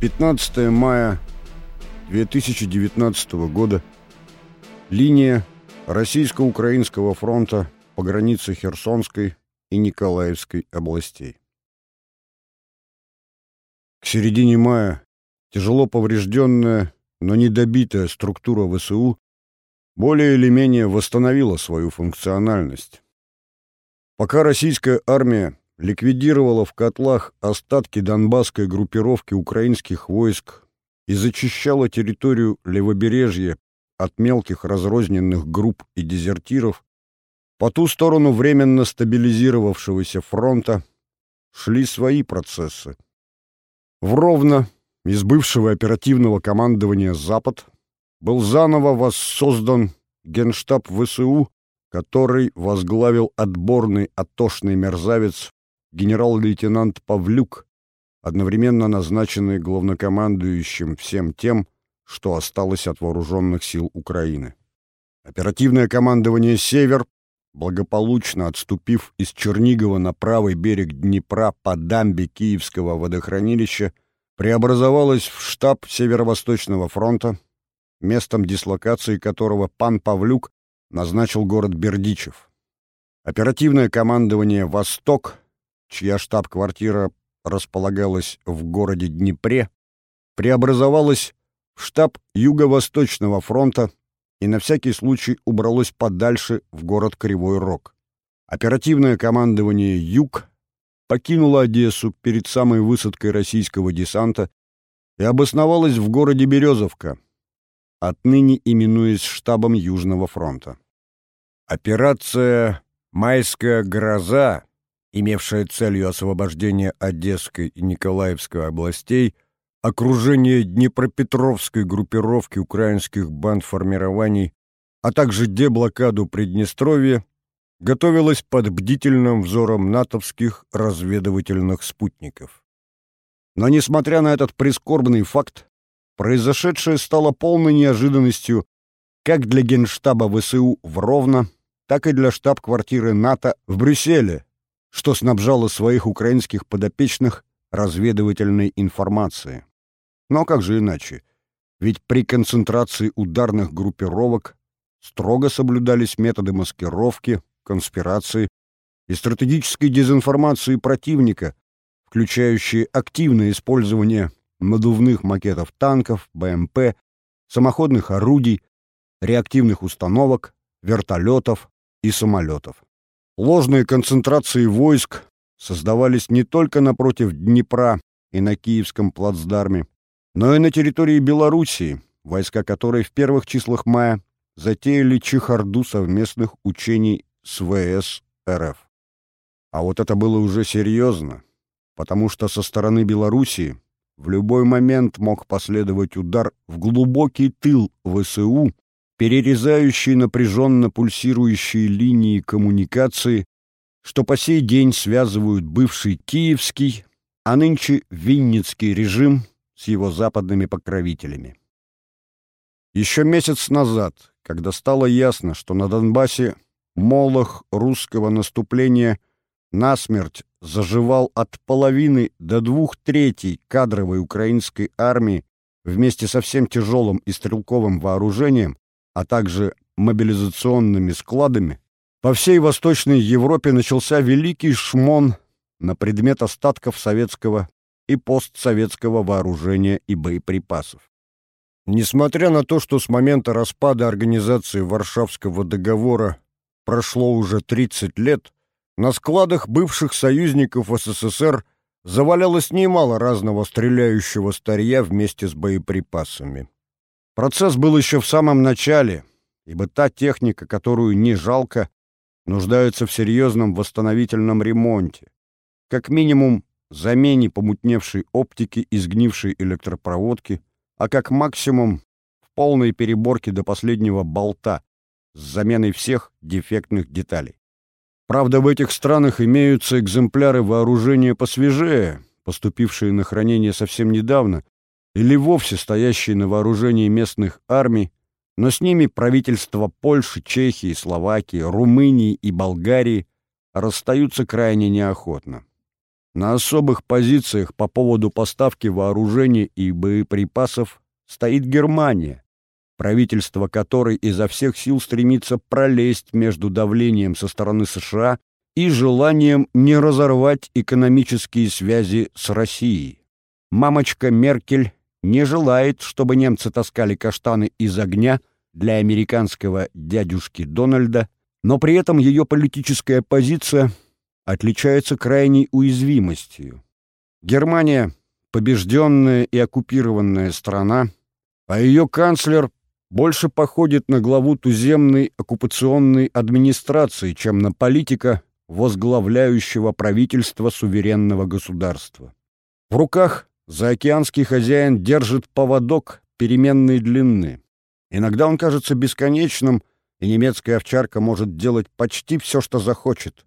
15 мая 2019 года. Линия Российско-Украинского фронта по границе Херсонской и Николаевской областей. К середине мая тяжело поврежденная, но недобитая структура ВСУ более или менее восстановила свою функциональность. Пока российская армия ликвидировала в котлах остатки донбасской группировки украинских войск и зачищала территорию левобережья от мелких разрозненных групп и дезертиров, по ту сторону временно стабилизировавшегося фронта шли свои процессы. В Ровно из бывшего оперативного командования «Запад» был заново воссоздан генштаб ВСУ, который возглавил отборный атошный мерзавец генерал-лейтенант Павлюк, одновременно назначенный главнокомандующим всем тем, что осталось от вооруженных сил Украины. Оперативное командование «Север», благополучно отступив из Чернигова на правый берег Днепра по дамбе Киевского водохранилища, преобразовалось в штаб Северо-Восточного фронта, местом дислокации которого пан Павлюк назначил город Бердичев. Оперативное командование «Восток», чья штаб-квартира располагалась в городе Днепре, преобразовалось в штаб Юго-Восточного фронта и на всякий случай убралось подальше в город Кривой Рог. Оперативное командование «Юг» покинуло Одессу перед самой высадкой российского десанта и обосновалось в городе Березовка, отныне именуясь штабом Южного фронта. Операция «Майская гроза», имевшая целью освобождение Одесской и Николаевской областей, окружение Днепропетровской группировки украинских бандформирований, а также деблокаду Приднестровья, готовилась под бдительным взором натовских разведывательных спутников. Но, несмотря на этот прискорбный факт, Произошедшее стало полной неожиданностью как для генштаба ВСУ в Ровно, так и для штаб-квартиры НАТО в Брюсселе, что снабжало своих украинских подопечных разведывательной информацией. Но как же иначе? Ведь при концентрации ударных группировок строго соблюдались методы маскировки, конспирации и стратегической дезинформации противника, включающие активное использование надувных макетов танков, БМП, самоходных орудий, реактивных установок, вертолетов и самолетов. Ложные концентрации войск создавались не только напротив Днепра и на Киевском плацдарме, но и на территории Белоруссии, войска которой в первых числах мая затеяли чехарду совместных учений с ВС РФ. А вот это было уже серьезно, потому что со стороны Белоруссии в любой момент мог последовать удар в глубокий тыл ВСУ, перерезающий напряженно пульсирующие линии коммуникации, что по сей день связывают бывший киевский, а нынче Винницкий режим с его западными покровителями. Еще месяц назад, когда стало ясно, что на Донбассе молох русского наступления насмерть заживал от половины до двух третей кадровой украинской армии вместе со всем тяжелым и стрелковым вооружением, а также мобилизационными складами, по всей Восточной Европе начался великий шмон на предмет остатков советского и постсоветского вооружения и боеприпасов. Несмотря на то, что с момента распада организации Варшавского договора прошло уже 30 лет, на складах бывших союзников СССР завалялось немало разного стреляющего старья вместе с боеприпасами. Процесс был еще в самом начале, ибо та техника, которую не жалко, нуждается в серьезном восстановительном ремонте. Как минимум, замене помутневшей оптики и сгнившей электропроводки, а как максимум в полной переборке до последнего болта с заменой всех дефектных деталей. Правда, в этих странах имеются экземпляры вооружения посвежее, поступившие на хранение совсем недавно, или вовсе стоящие на вооружении местных армий, но с ними правительства Польши, Чехии, Словакии, Румынии и Болгарии расстаются крайне неохотно. На особых позициях по поводу поставки вооружений и боеприпасов стоит Германия, правительство которой изо всех сил стремится пролезть между давлением со стороны США и желанием не разорвать экономические связи с Россией. Мамочка Меркель не желает, чтобы немцы таскали каштаны из огня для американского дядюшки Дональда, но при этом ее политическая позиция отличается крайней уязвимостью. Германия — побежденная и оккупированная страна, а ее канцлер больше походит на главу туземной оккупационной администрации, чем на политика, возглавляющего правительство суверенного государства. В руках заокеанский хозяин держит поводок переменной длины. Иногда он кажется бесконечным, и немецкая овчарка может делать почти все, что захочет.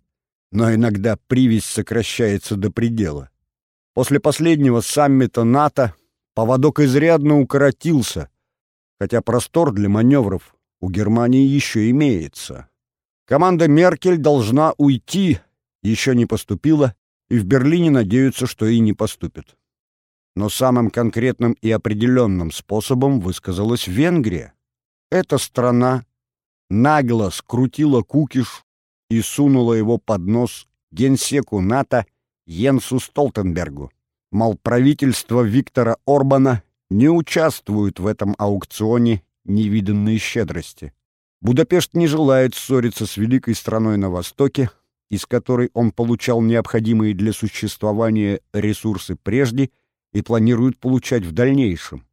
Но иногда привязь сокращается до предела. После последнего саммита НАТО поводок изрядно укоротился, хотя простор для маневров у Германии еще имеется. Команда Меркель должна уйти, еще не поступила, и в Берлине надеются, что и не поступит. Но самым конкретным и определенным способом высказалась Венгрия. Эта страна нагло скрутила кукиш и сунула его под нос генсеку НАТО Йенсу Столтенбергу. Мол, правительство Виктора Орбана не участвует в этом аукционе невиданной щедрости. Будапешт не желает ссориться с великой страной на Востоке, из которой он получал необходимые для существования ресурсы прежде и планирует получать в дальнейшем.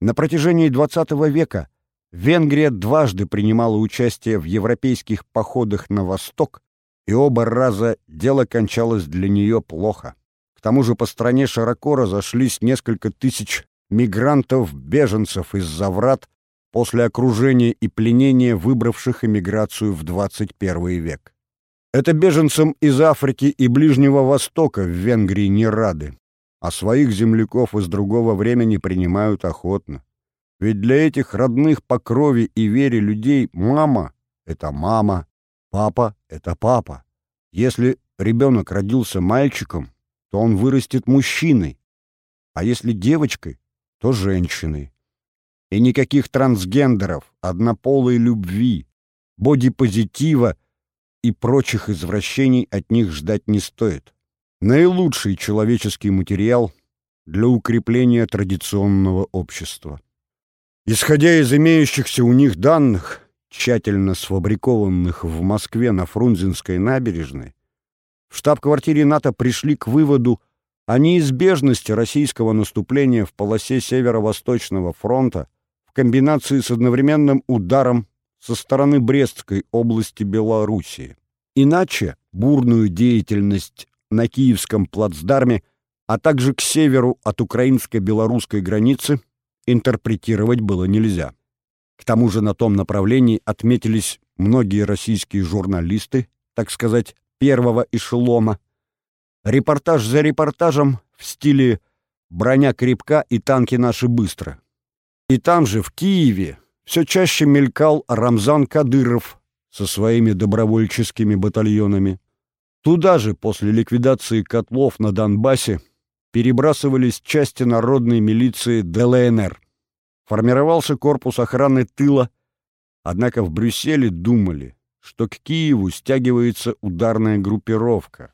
На протяжении XX века Венгрия дважды принимала участие в европейских походах на восток, и оба раза дело кончалось для нее плохо. К тому же по стране широко разошлись несколько тысяч мигрантов-беженцев из-за врат, после окружения и пленения выбравших эмиграцию в 21 век. Это беженцам из Африки и Ближнего Востока в Венгрии не рады, а своих земляков из другого времени принимают охотно. Ведь для этих родных по крови и вере людей мама — это мама, папа — это папа. Если ребенок родился мальчиком, то он вырастет мужчиной, а если девочкой, то женщиной. И никаких трансгендеров, однополой любви, бодипозитива и прочих извращений от них ждать не стоит. Наилучший человеческий материал для укрепления традиционного общества. Исходя из имеющихся у них данных, тщательно сфабрикованных в Москве на Фрунзенской набережной, в штаб-квартире НАТО пришли к выводу о неизбежности российского наступления в полосе Северо-Восточного фронта в комбинации с одновременным ударом со стороны Брестской области Белоруссии. Иначе бурную деятельность на Киевском плацдарме, а также к северу от украинско-белорусской границы интерпретировать было нельзя. К тому же на том направлении отметились многие российские журналисты, так сказать, первого эшелона. Репортаж за репортажем в стиле «Броня крепка и танки наши быстро». И там же, в Киеве, все чаще мелькал Рамзан Кадыров со своими добровольческими батальонами. Туда же, после ликвидации котлов на Донбассе, перебрасывались части народной милиции ДЛНР. Формировался корпус охраны тыла, однако в Брюсселе думали, что к Киеву стягивается ударная группировка.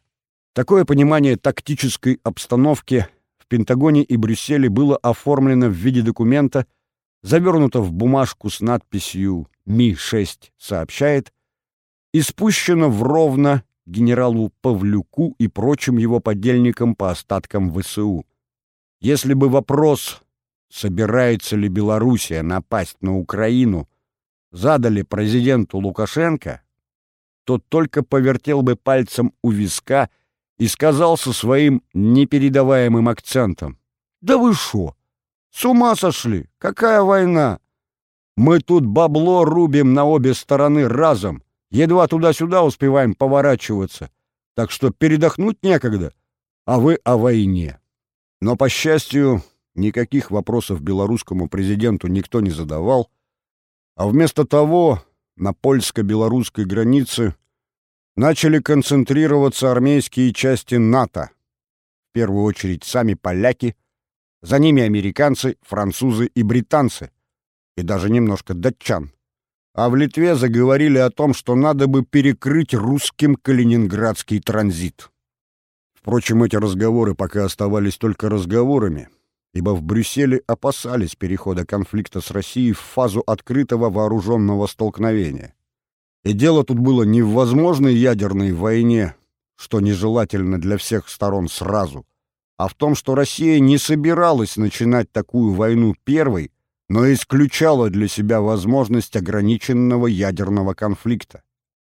Такое понимание тактической обстановки в Пентагоне и Брюсселе было оформлено в виде документа – завернуто в бумажку с надписью «Ми-6» сообщает, и спущено в Ровно генералу Павлюку и прочим его подельникам по остаткам ВСУ. Если бы вопрос, собирается ли Белоруссия напасть на Украину, задали президенту Лукашенко, тот только повертел бы пальцем у виска и сказал со своим непередаваемым акцентом «Да вы шо? С ума сошли? Какая война? Мы тут бабло рубим на обе стороны разом. Едва туда-сюда успеваем поворачиваться. Так что передохнуть некогда. А вы о войне. Но, по счастью, никаких вопросов белорусскому президенту никто не задавал. А вместо того на польско-белорусской границе начали концентрироваться армейские части НАТО. первую очередь сами поляки, за ними американцы, французы и британцы, и даже немножко датчан. А в Литве заговорили о том, что надо бы перекрыть русским калининградский транзит. Впрочем, эти разговоры пока оставались только разговорами, ибо в Брюсселе опасались перехода конфликта с Россией в фазу открытого вооруженного столкновения. И дело тут было не в возможной ядерной войне, что нежелательно для всех сторон сразу, а в том, что Россия не собиралась начинать такую войну первой, но исключала для себя возможность ограниченного ядерного конфликта.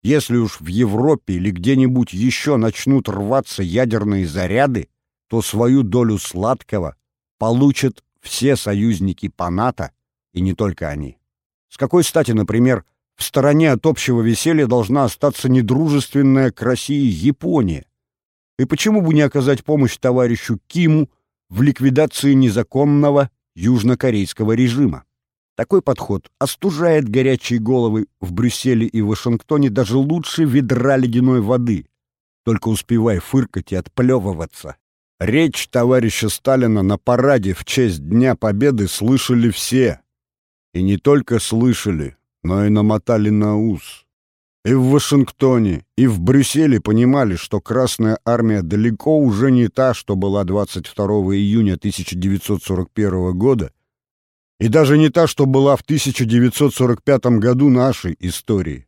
Если уж в Европе или где-нибудь еще начнут рваться ядерные заряды, то свою долю сладкого получат все союзники по НАТО, и не только они. С какой стати, например, в стороне от общего веселья должна остаться недружественная к России Япония? И почему бы не оказать помощь товарищу Киму в ликвидации незаконного южнокорейского режима? Такой подход остужает горячие головы в Брюсселе и Вашингтоне даже лучше ведра ледяной воды. Только успевай фыркать и отплевываться. Речь товарища Сталина на параде в честь Дня Победы слышали все. И не только слышали, но и намотали на ус. И в Вашингтоне, и в Брюсселе понимали, что Красная Армия далеко уже не та, что была 22 июня 1941 года, и даже не та, что была в 1945 году нашей истории.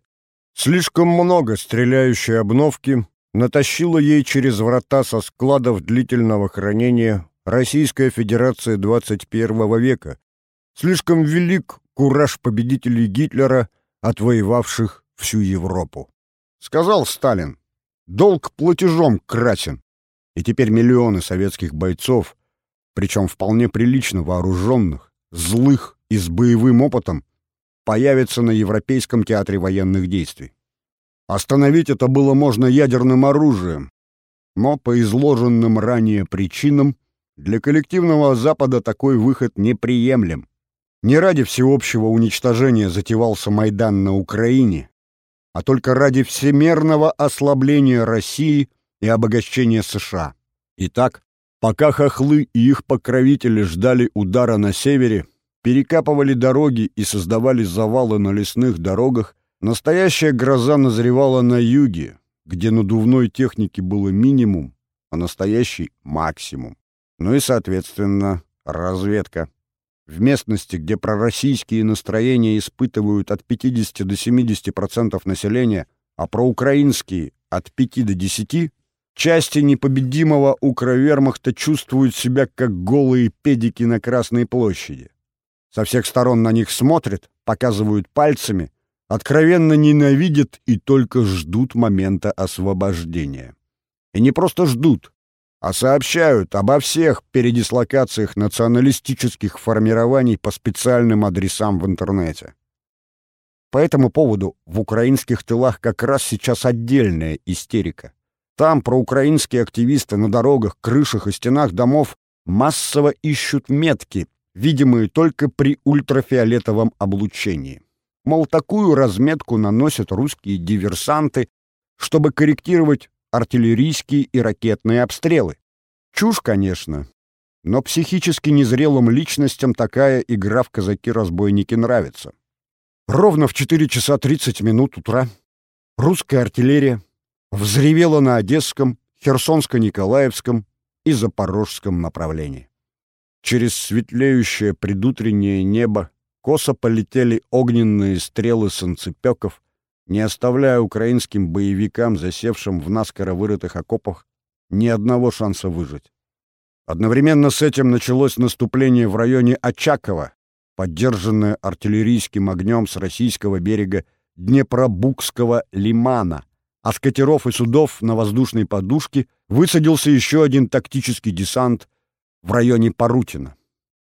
Слишком много стреляющей обновки натащила ей через врата со складов длительного хранения Российская Федерация 21 века. Слишком велик кураж победителей Гитлера, отвоевавших всю Европу. Сказал Сталин, долг платежом красен. И теперь миллионы советских бойцов, причем вполне прилично вооруженных, злых и с боевым опытом, появятся на Европейском театре военных действий. Остановить это было можно ядерным оружием, но по изложенным ранее причинам для коллективного Запада такой выход неприемлем. Не ради всеобщего уничтожения затевался Майдан на Украине, а только ради всемерного ослабления России и обогащения США. Итак, пока хохлы и их покровители ждали удара на севере, перекапывали дороги и создавали завалы на лесных дорогах, настоящая гроза назревала на юге, где надувной техники было минимум, а настоящий — максимум. Ну и, соответственно, разведка. В местности, где пророссийские настроения испытывают от 50 до 70% населения, а проукраинские — от 5 до 10, части непобедимого укровермахта чувствуют себя как голые педики на Красной площади. Со всех сторон на них смотрят, показывают пальцами, откровенно ненавидят и только ждут момента освобождения. И не просто ждут, а сообщают обо всех передислокациях националистических формирований по специальным адресам в интернете. По этому поводу в украинских тылах как раз сейчас отдельная истерика. Там проукраинские активисты на дорогах, крышах и стенах домов массово ищут метки, видимые только при ультрафиолетовом облучении. Мол, такую разметку наносят русские диверсанты, чтобы корректировать артиллерийские и ракетные обстрелы. Чушь, конечно, но психически незрелым личностям такая игра в казаки-разбойники нравится. Ровно в 4 часа 30 минут утра русская артиллерия взревела на Одесском, Херсонско-Николаевском и Запорожском направлении. Через светлеющее предутреннее небо косо полетели огненные стрелы санцепёков, не оставляя украинским боевикам, засевшим в наскоро вырытых окопах, ни одного шанса выжить. Одновременно с этим началось наступление в районе Очакова, поддержанное артиллерийским огнем с российского берега Днепробукского лимана, а с катеров и судов на воздушной подушке высадился еще один тактический десант в районе Парутина.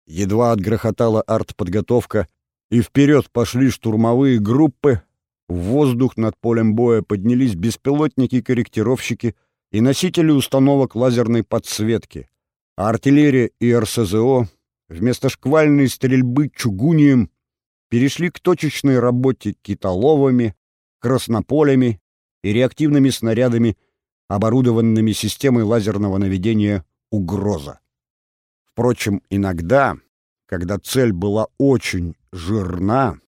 Едва отгрохотала артподготовка, и вперед пошли штурмовые группы, в воздух над полем боя поднялись беспилотники-корректировщики и носители установок лазерной подсветки, а артиллерия и РСЗО вместо шквальной стрельбы чугунием перешли к точечной работе китоловами, краснополями и реактивными снарядами, оборудованными системой лазерного наведения угроза. Впрочем, иногда, когда цель была очень жирна,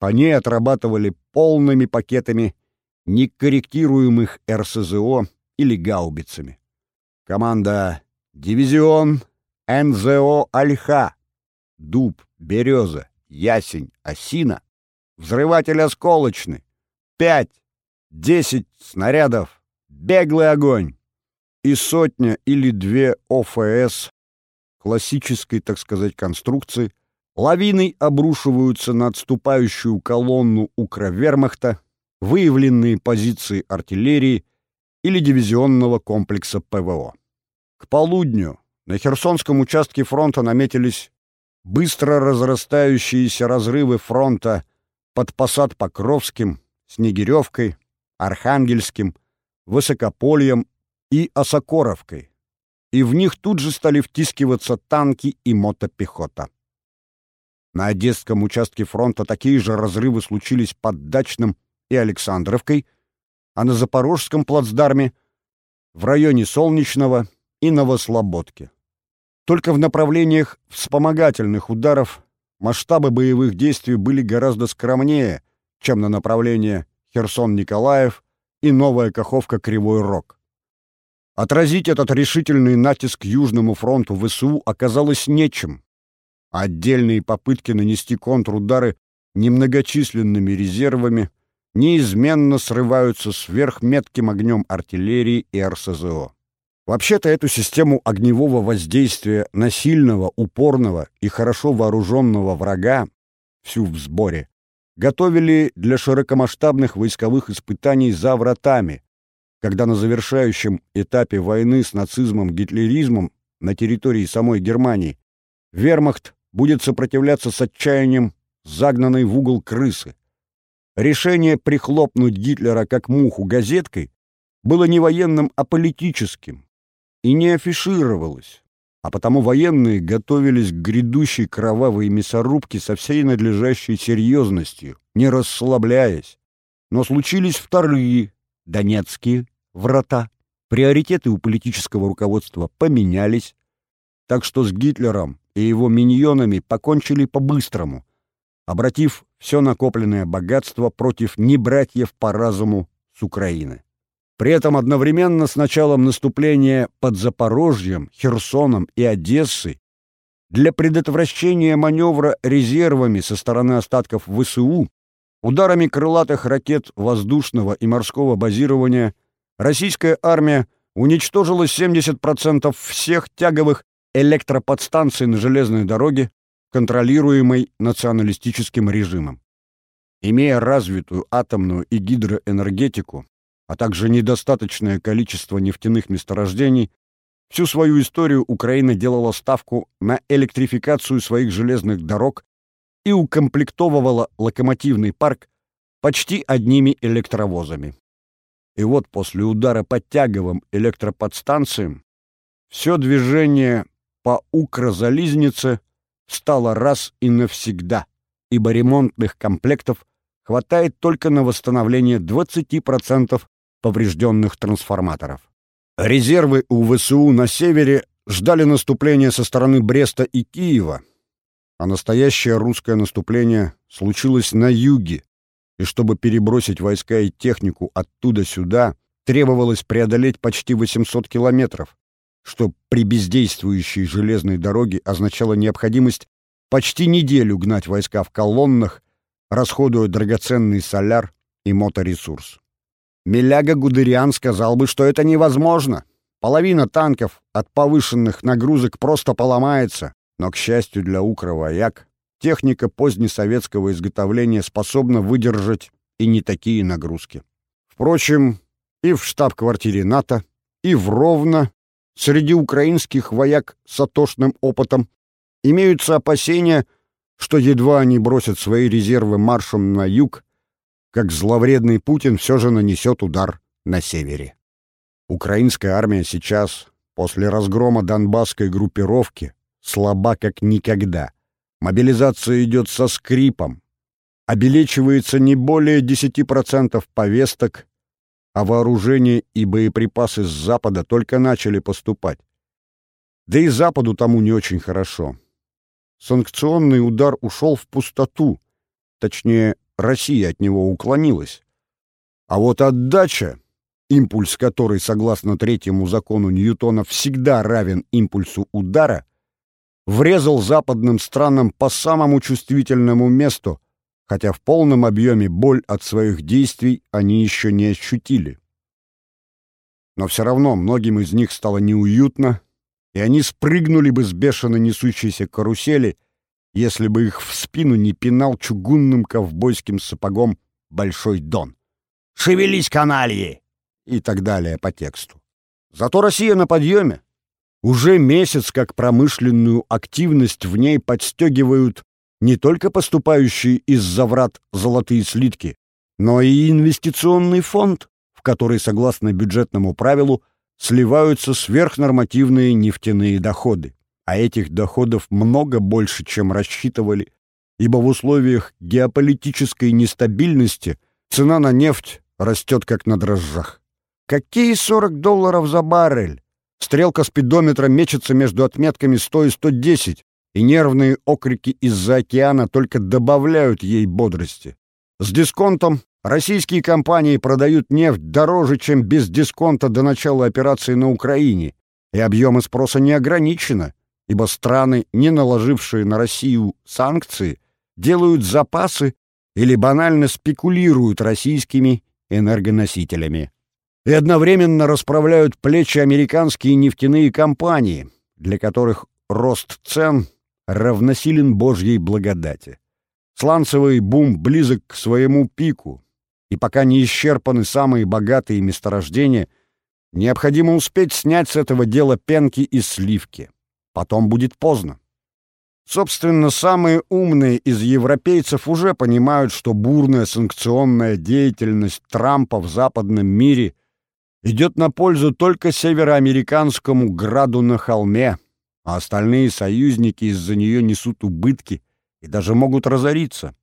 по ней отрабатывали полными пакетами некорректируемых РСЗО или гаубицами. Команда «Дивизион НЗО Альха», «Дуб», «Береза», «Ясень», «Осина», «Взрыватель осколочный», «Пять», «Десять снарядов», «Беглый огонь» и сотня или две ОФС классической, так сказать, конструкции, лавиной обрушиваются на отступающую колонну Укровермахта, выявленные позиции артиллерии или дивизионного комплекса ПВО. К полудню на Херсонском участке фронта наметились быстро разрастающиеся разрывы фронта под посад Покровским, Снегиревкой, Архангельским, Высокопольем и Осокоровкой, и в них тут же стали втискиваться танки и мотопехота. На Одесском участке фронта такие же разрывы случились под Дачным и Александровкой, а на Запорожском плацдарме в районе Солнечного и Новослободки. Только в направлениях вспомогательных ударов масштабы боевых действий были гораздо скромнее, чем на направление Херсон-Николаев и Новая Каховка-Кривой Рог. Отразить этот решительный натиск Южному фронту ВСУ оказалось нечем. Отдельные попытки нанести контрудары немногочисленными резервами неизменно срываются сверхметким огнем артиллерии и РСЗО. Вообще-то эту систему огневого воздействия на сильного, упорного и хорошо вооруженного врага, всю в сборе, готовили для широкомасштабных войсковых испытаний за вратами, когда на завершающем этапе войны с нацизмом-гитлеризмом на территории самой Германии вермахт будет сопротивляться с отчаянием загнанной в угол крысы. Решение прихлопнуть Гитлера как муху газеткой было не военным, а политическим и не афишировалось, а потому военные готовились к грядущей кровавой мясорубке со всей надлежащей серьезностью, не расслабляясь. Но случились вторые, донецкие, врата. Приоритеты у политического руководства поменялись, так что с Гитлером и его миньонами покончили по-быстрому, обратив все накопленное богатство против небратьев по разуму с Украины. При этом одновременно с началом наступления под Запорожьем, Херсоном и Одессой для предотвращения маневра резервами со стороны остатков ВСУ ударами крылатых ракет воздушного и морского базирования российская армия уничтожила 70% всех тяговых электроподстанций на железной дороге, контролируемой националистическим режимом. Имея развитую атомную и гидроэнергетику, а также недостаточное количество нефтяных месторождений, всю свою историю Украина делала ставку на электрификацию своих железных дорог и укомплектовывала локомотивный парк почти одними электровозами. И вот после удара по тяговым электроподстанциям все движение по Укрзализнице стало раз и навсегда, ибо ремонтных комплектов хватает только на восстановление 20% поврежденных трансформаторов. Резервы у ВСУ на севере ждали наступления со стороны Бреста и Киева, а настоящее русское наступление случилось на юге, и чтобы перебросить войска и технику оттуда сюда, требовалось преодолеть почти 800 километров, что при бездействующей железной дороге означало необходимость почти неделю гнать войска в колоннах, расходуя драгоценный соляр и моторесурс. Миляга Гудериан сказал бы, что это невозможно. Половина танков от повышенных нагрузок просто поломается, но, к счастью для укровояк, техника позднесоветского изготовления способна выдержать и не такие нагрузки. Впрочем, и в штаб-квартире НАТО, и в Ровно среди украинских вояк с атошным опытом имеются опасения, что едва они бросят свои резервы маршем на юг, как зловредный Путин все же нанесет удар на севере. Украинская армия сейчас, после разгрома донбасской группировки, слаба как никогда — Мобилизация идет со скрипом. Обелечивается не более 10% повесток, а вооружение и боеприпасы с Запада только начали поступать. Да и Западу тому не очень хорошо. Санкционный удар ушел в пустоту, точнее, Россия от него уклонилась. А вот отдача, импульс которой, согласно третьему закону Ньютона, всегда равен импульсу удара, врезал западным странам по самому чувствительному месту, хотя в полном объеме боль от своих действий они еще не ощутили. Но все равно многим из них стало неуютно, и они спрыгнули бы с бешено несущейся карусели, если бы их в спину не пинал чугунным ковбойским сапогом Большой Дон. «Шевелись, канальи!» и так далее по тексту. Зато Россия на подъеме. Уже месяц как промышленную активность в ней подстегивают не только поступающие из-за врат золотые слитки, но и инвестиционный фонд, в который, согласно бюджетному правилу, сливаются сверхнормативные нефтяные доходы. А этих доходов много больше, чем рассчитывали, ибо в условиях геополитической нестабильности цена на нефть растет как на дрожжах. Какие 40 долларов за баррель? Стрелка спидометра мечется между отметками 100 и 110, и нервные окрики из-за океана только добавляют ей бодрости. С дисконтом Российские компании продают нефть дороже, чем без дисконта до начала операции на Украине, и объемы спроса не ограничены, ибо страны, не наложившие на Россию санкции, делают запасы или банально спекулируют российскими энергоносителями. И одновременно расправляют плечи американские нефтяные компании, для которых рост цен равносилен Божьей благодати. Сланцевый бум близок к своему пику, и пока не исчерпаны самые богатые месторождения, необходимо успеть снять с этого дела пенки и сливки. Потом будет поздно. Собственно, самые умные из европейцев уже понимают, что бурная санкционная деятельность Трампа в западном мире идет на пользу только североамериканскому граду на холме, а остальные союзники из-за нее несут убытки и даже могут разориться.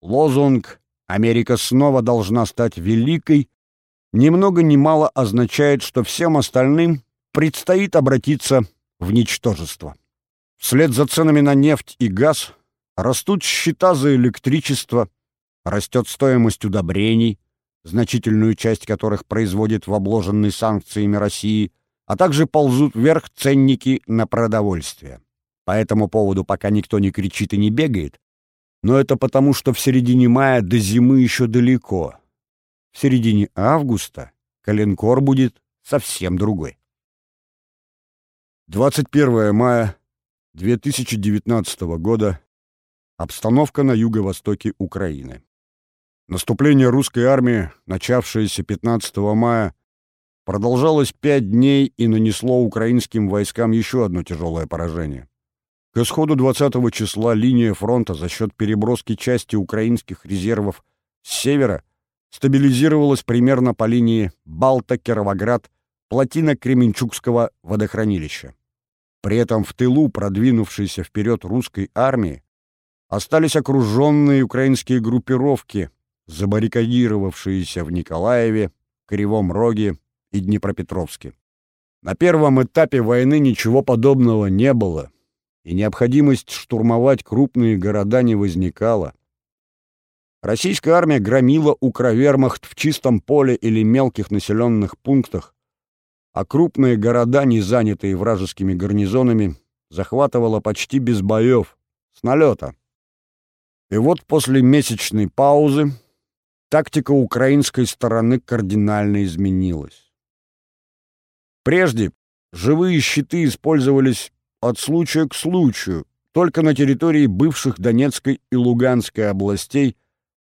Лозунг Америка снова должна стать великой, ни много ни мало означает, что всем остальным предстоит обратиться в ничтожество. Вслед за ценами на нефть и газ растут счета за электричество, растет стоимость удобрений, значительную часть которых производит в обложенной санкциями России, а также ползут вверх ценники на продовольствие. По этому поводу пока никто не кричит и не бегает, но это потому, что в середине мая до зимы еще далеко. В середине августа коленкор будет совсем другой. 21 мая 2019 года. Обстановка на юго-востоке Украины. Наступление русской армии, начавшееся 15 мая, продолжалось пять дней и нанесло украинским войскам еще одно тяжелое поражение. К исходу 20 числа линия фронта за счет переброски части украинских резервов с севера стабилизировалась примерно по линии Балта-Кировоград, плотина Кременчугского водохранилища. При этом в тылу продвинувшейся вперед русской армии остались окруженные украинские группировки, забаррикадировавшиеся в Николаеве, Кривом Роге и Днепропетровске. На первом этапе войны ничего подобного не было — и необходимость штурмовать крупные города не возникала. Российская армия громила Укровермахт в чистом поле или мелких населенных пунктах, а крупные города, не занятые вражескими гарнизонами, захватывала почти без боев, с налета. И вот после месячной паузы тактика украинской стороны кардинально изменилась. Прежде живые щиты использовались от случая к случаю, только на территории бывших Донецкой и Луганской областей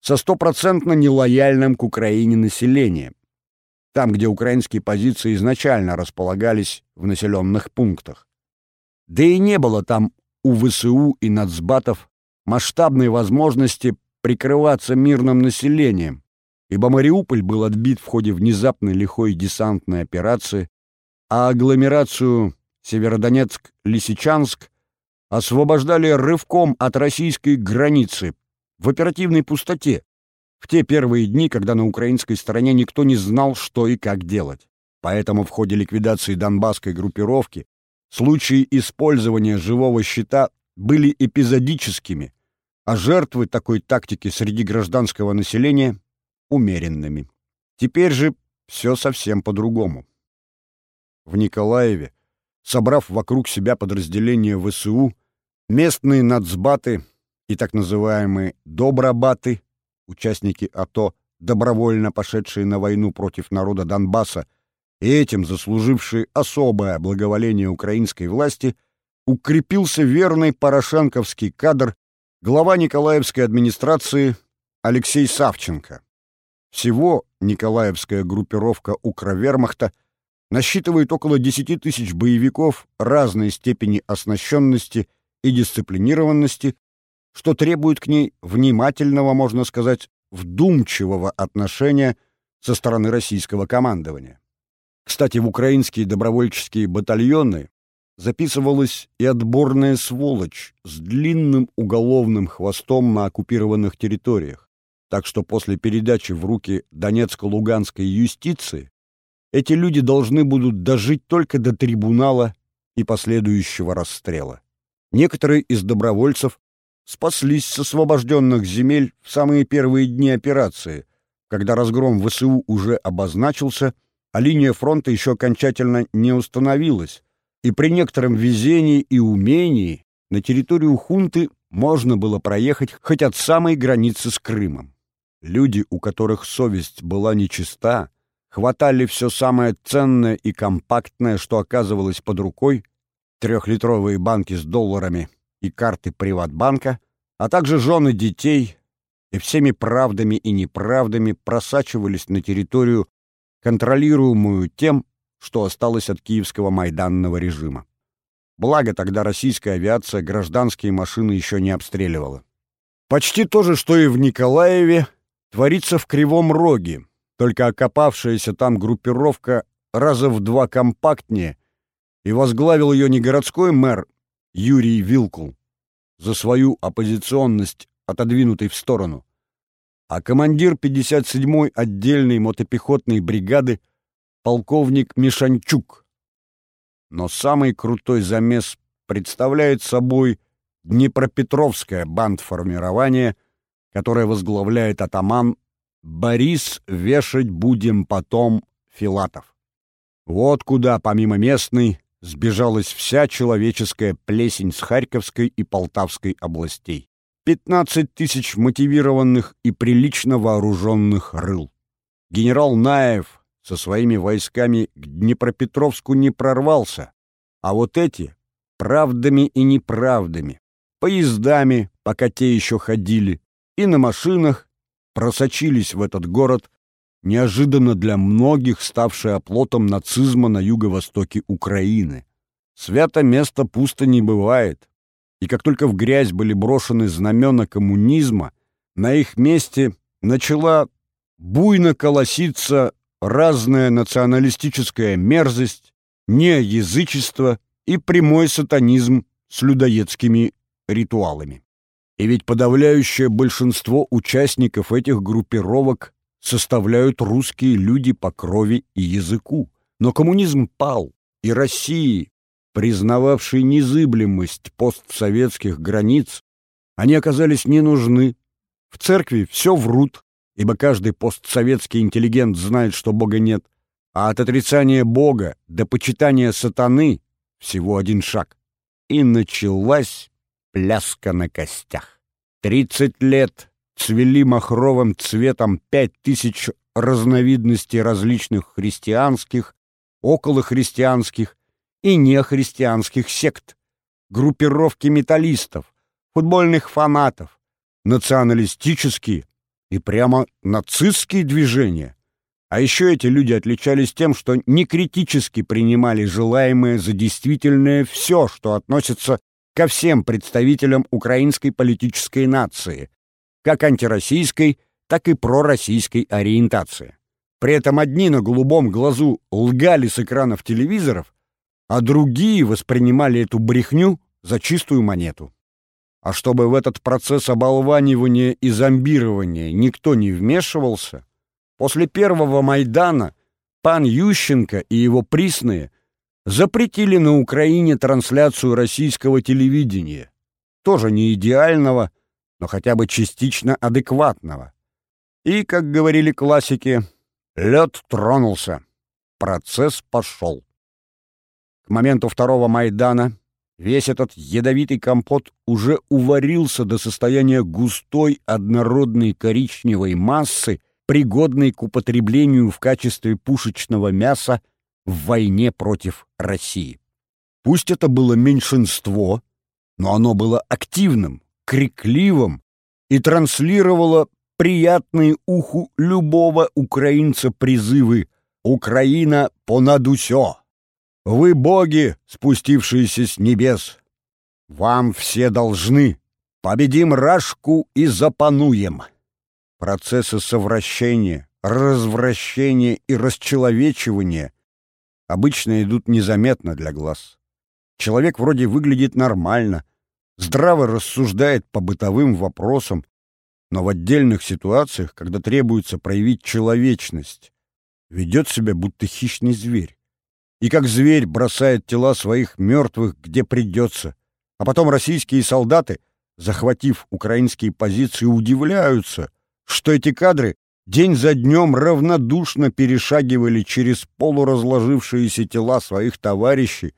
со стопроцентно нелояльным к Украине населением. Там, где украинские позиции изначально располагались в населенных пунктах. Да и не было там у ВСУ и нацбатов масштабной возможности прикрываться мирным населением, ибо Мариуполь был отбит в ходе внезапной лихой десантной операции, а агломерацию Северодонецк-Лисичанск освобождали рывком от российской границы в оперативной пустоте в те первые дни, когда на украинской стороне никто не знал, что и как делать. Поэтому в ходе ликвидации донбасской группировки случаи использования живого щита были эпизодическими, а жертвы такой тактики среди гражданского населения — умеренными. Теперь же все совсем по-другому. В Николаеве, собрав вокруг себя подразделения ВСУ, местные нацбаты и так называемые добробаты, участники АТО, добровольно пошедшие на войну против народа Донбасса и этим заслужившие особое благоволение украинской власти, укрепился верный порошенковский кадр глава Николаевской администрации Алексей Савченко. Всего Николаевская группировка Укровермахта насчитывает около 10 тысяч боевиков разной степени оснащенности и дисциплинированности, что требует к ней внимательного, можно сказать, вдумчивого отношения со стороны российского командования. Кстати, в украинские добровольческие батальоны записывалась и отборная сволочь с длинным уголовным хвостом на оккупированных территориях. Так что после передачи в руки Донецко-Луганской юстиции эти люди должны будут дожить только до трибунала и последующего расстрела. Некоторые из добровольцев спаслись с освобожденных земель в самые первые дни операции, когда разгром ВСУ уже обозначился, а линия фронта еще окончательно не установилась, и при некотором везении и умении на территорию хунты можно было проехать хоть от самой границы с Крымом. Люди, у которых совесть была нечиста, хватали все самое ценное и компактное, что оказывалось под рукой, трехлитровые банки с долларами и карты Приватбанка, а также жены детей, и всеми правдами и неправдами просачивались на территорию, контролируемую тем, что осталось от киевского майданного режима. Благо тогда российская авиация гражданские машины еще не обстреливала. Почти то же, что и в Николаеве, творится в Кривом Роге, только окопавшаяся там группировка раза в два компактнее, и возглавил ее не городской мэр Юрий Вилкул, за свою оппозиционность, отодвинутый в сторону, а командир 57-й отдельной мотопехотной бригады полковник Мишанчук. Но самый крутой замес представляет собой Днепропетровское бандформирование, которое возглавляет атаман Борис «Вешать будем потом» Филатов. Вот куда, помимо местной, сбежалась вся человеческая плесень с Харьковской и Полтавской областей. 15 тысяч мотивированных и прилично вооруженных рыл. Генерал Наев со своими войсками к Днепропетровску не прорвался, а вот эти — правдами и неправдами, поездами, пока те еще ходили, и на машинах просочились в этот город, неожиданно для многих ставший оплотом нацизма на юго-востоке Украины. Свято место пусто не бывает, и как только в грязь были брошены знамена коммунизма, на их месте начала буйно колоситься разная националистическая мерзость, неязычество и прямой сатанизм с людоедскими ритуалами. И ведь подавляющее большинство участников этих группировок составляют русские люди по крови и языку. Но коммунизм пал, и России, признававшей незыблемость постсоветских границ, они оказались не нужны. В церкви все врут, ибо каждый постсоветский интеллигент знает, что Бога нет, а от отрицания Бога до почитания сатаны всего один шаг. И началась пляска на костях. Тридцать лет цвели махровым цветом пять тысяч разновидностей различных христианских, околохристианских и нехристианских сект, группировки металлистов, футбольных фанатов, националистические, и прямо нацистские движения. А еще эти люди отличались тем, что не критически принимали желаемое за действительное все, что относится ко всем представителям украинской политической нации, как антироссийской, так и пророссийской ориентации. При этом одни на голубом глазу лгали с экранов телевизоров, а другие воспринимали эту брехню за чистую монету. А чтобы в этот процесс оболванивания и зомбирования никто не вмешивался, после первого Майдана пан Ющенко и его присные запретили на Украине трансляцию российского телевидения, тоже не идеального, но хотя бы частично адекватного. И, как говорили классики, лед тронулся, процесс пошел. К моменту второго Майдана весь этот ядовитый компот уже уварился до состояния густой однородной коричневой массы, пригодной к употреблению в качестве пушечного мяса в войне против России. Пусть это было меньшинство, но оно было активным, крикливым и транслировало приятные уху любого украинца призывы «Украина понад усё!» «Вы боги, спустившиеся с небес! Вам все должны! Победим Рашку и запануем!» Процессы совращения, развращения и расчеловечивания обычно идут незаметно для глаз. Человек вроде выглядит нормально, здраво рассуждает по бытовым вопросам, но в отдельных ситуациях, когда требуется проявить человечность, ведет себя будто хищный зверь. И как зверь бросает тела своих мертвых где придется. А потом российские солдаты, захватив украинские позиции, удивляются, что эти кадры день за днем равнодушно перешагивали через полуразложившиеся тела своих товарищей,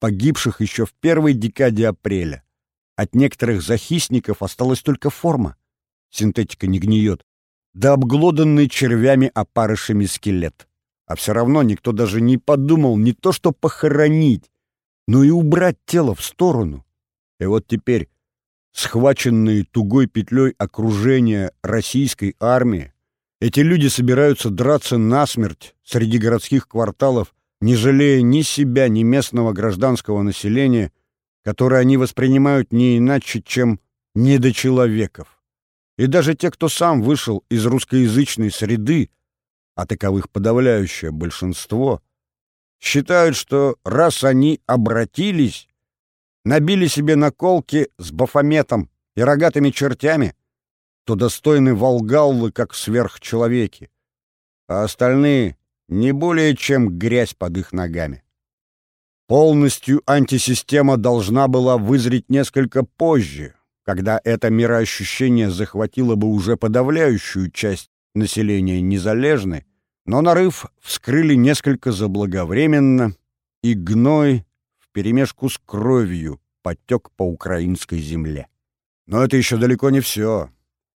погибших еще в первой декаде апреля. От некоторых захисников осталась только форма. Синтетика не гниет. Да обглоданный червями опарышами скелет. А все равно никто даже не подумал не то что похоронить, но и убрать тело в сторону. И вот теперь, схваченные тугой петлей окружения российской армии, эти люди собираются драться насмерть среди городских кварталов, не жалея ни себя, ни местного гражданского населения, которые они воспринимают не иначе, чем недочеловеков. И даже те, кто сам вышел из русскоязычной среды, а таковых подавляющее большинство, считают, что раз они обратились, набили себе наколки с бафометом и рогатыми чертями, то достойны Волгаллы как сверхчеловеки, а остальные не более чем грязь под их ногами. Полностью антисистема должна была вызреть несколько позже, когда это мироощущение захватило бы уже подавляющую часть населения Незалежны, но нарыв вскрыли несколько заблаговременно, и гной вперемешку с кровью потек по украинской земле. Но это еще далеко не все.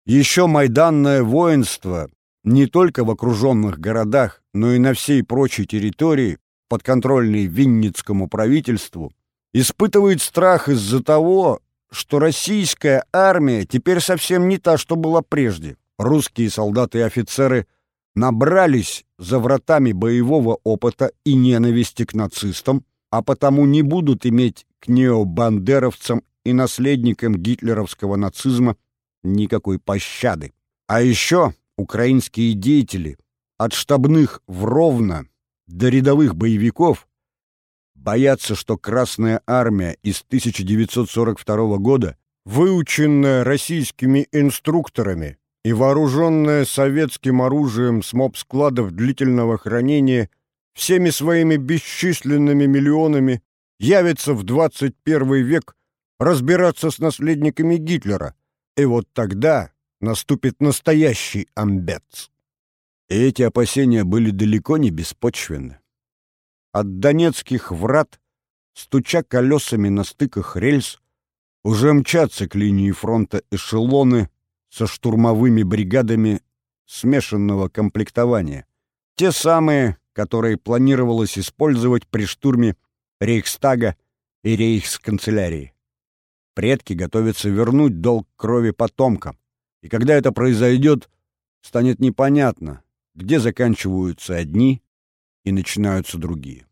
Еще майданное воинство не только в окруженных городах, но и на всей прочей территории подконтрольный Винницкому правительству, испытывает страх из-за того, что российская армия теперь совсем не та, что была прежде. Русские солдаты и офицеры набрались за вратами боевого опыта и ненависти к нацистам, а потому не будут иметь к необандеровцам и наследникам гитлеровского нацизма никакой пощады. А еще украинские деятели от штабных в Ровно до рядовых боевиков боятся, что Красная Армия из 1942 года, выученная российскими инструкторами и вооруженная советским оружием с моб-складов длительного хранения, всеми своими бесчисленными миллионами явится в 21 век разбираться с наследниками Гитлера. И вот тогда наступит настоящий амбец. И эти опасения были далеко не беспочвенны. От донецких врат, стуча колесами на стыках рельс, уже мчатся к линии фронта эшелоны со штурмовыми бригадами смешанного комплектования. Те самые, которые планировалось использовать при штурме Рейхстага и Рейхсканцелярии. Предки готовятся вернуть долг крови потомкам, и когда это произойдет, станет непонятно, где заканчиваются одни и начинаются другие.